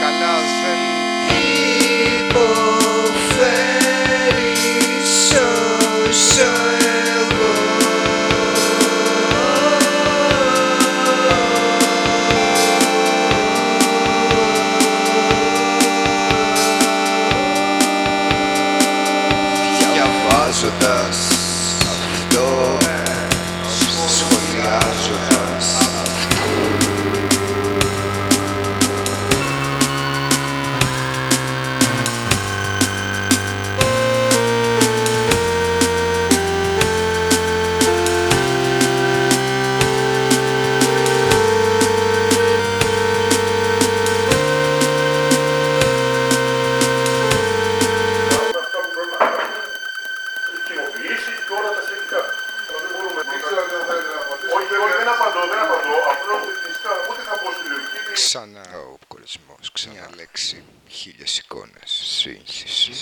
καλάς δεν Υποφέρεις όσο εγώ. Διαβάζοντας αυτό Σχολιάζοντας κοινοποιήσεις και όλα τα σχετικά. Αλλά δεν μπορούμε Δεν ξέρω αν θέλετε να απαντήσω. Όχι, εγώ δεν απαντώ, δεν απαντώ. Απλώς φυσικά ούτε θα μπω στη λογική. ξανά Ο κολλησμός, ξανά λέξη, χίλιες εικόνες, σύγχυση